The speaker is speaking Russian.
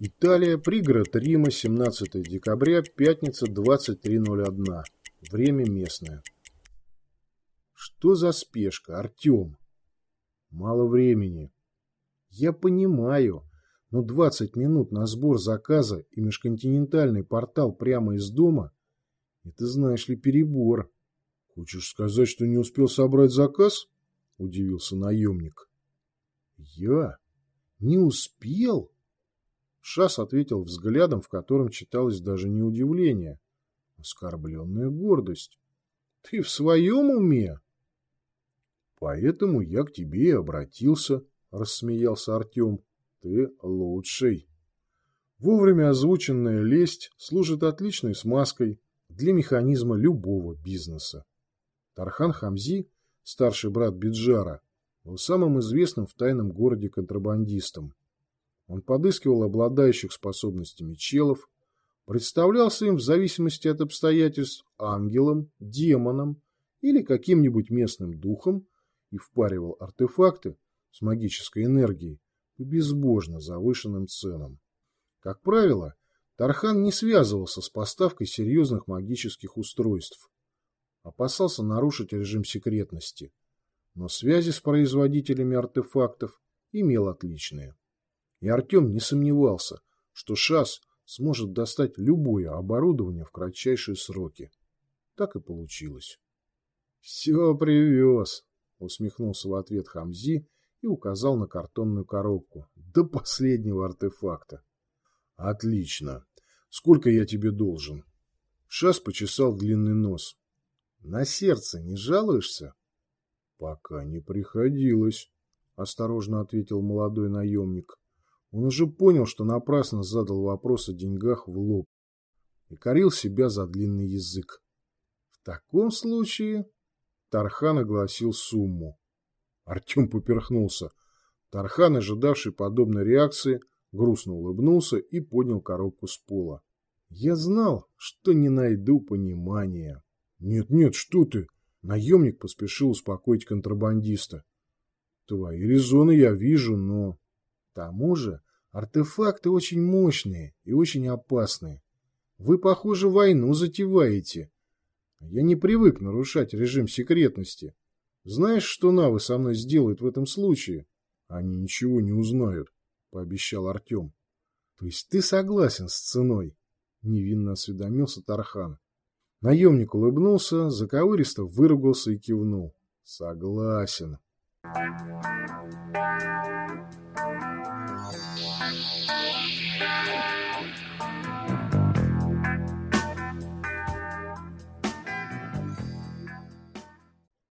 Италия, пригород Рима, 17 декабря, пятница, 23.01. Время местное. Что за спешка, Артем? Мало времени. Я понимаю, но 20 минут на сбор заказа и межконтинентальный портал прямо из дома – это, знаешь ли, перебор. Хочешь сказать, что не успел собрать заказ? Удивился наемник. Я? Не успел? Шас ответил взглядом, в котором читалось даже не удивление, а оскорбленная гордость. Ты в своем уме? Поэтому я к тебе и обратился, рассмеялся Артем. Ты лучший. Вовремя озвученная лесть служит отличной смазкой для механизма любого бизнеса. Тархан Хамзи, старший брат Биджара, был самым известным в тайном городе контрабандистом. Он подыскивал обладающих способностями челов, представлялся им в зависимости от обстоятельств ангелом, демоном или каким-нибудь местным духом и впаривал артефакты с магической энергией по безбожно завышенным ценам. Как правило, Тархан не связывался с поставкой серьезных магических устройств. Опасался нарушить режим секретности, но связи с производителями артефактов имел отличные. И Артем не сомневался, что ШАС сможет достать любое оборудование в кратчайшие сроки. Так и получилось. «Все привез», — усмехнулся в ответ Хамзи и указал на картонную коробку. «До последнего артефакта». «Отлично. Сколько я тебе должен?» Шас почесал длинный нос. «На сердце не жалуешься?» «Пока не приходилось», — осторожно ответил молодой наемник. Он уже понял, что напрасно задал вопрос о деньгах в лоб и корил себя за длинный язык. В таком случае Тархан огласил сумму. Артем поперхнулся. Тархан, ожидавший подобной реакции, грустно улыбнулся и поднял коробку с пола. Я знал, что не найду понимания. Нет-нет, что ты? Наемник поспешил успокоить контрабандиста. Твои резоны я вижу, но тому же артефакты очень мощные и очень опасные. Вы, похоже, войну затеваете. Я не привык нарушать режим секретности. Знаешь, что Навы со мной сделают в этом случае? Они ничего не узнают, пообещал Артем. То есть ты согласен с ценой? Невинно осведомился Тархан. Наемник улыбнулся, заковыристо выругался и кивнул. Согласен. Thank you.